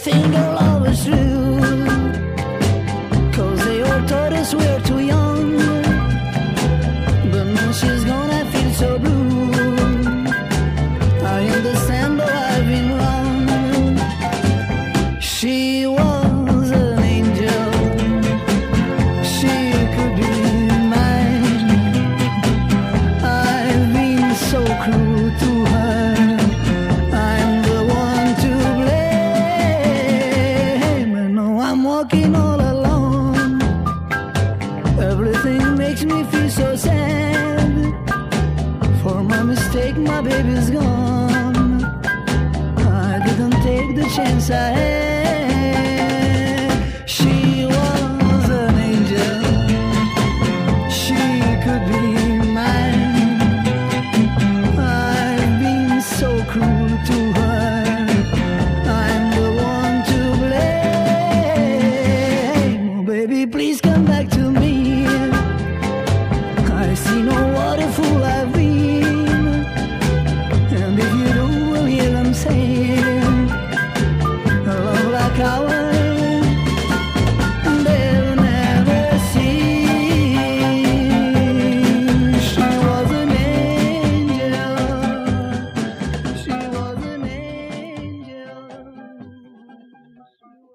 finger walking all alone. Everything makes me feel so sad. For my mistake, my baby's gone. I didn't take the chance I had. Baby, please come back to me. I see no waterfall I've been. And if you do, well, here I'm saying.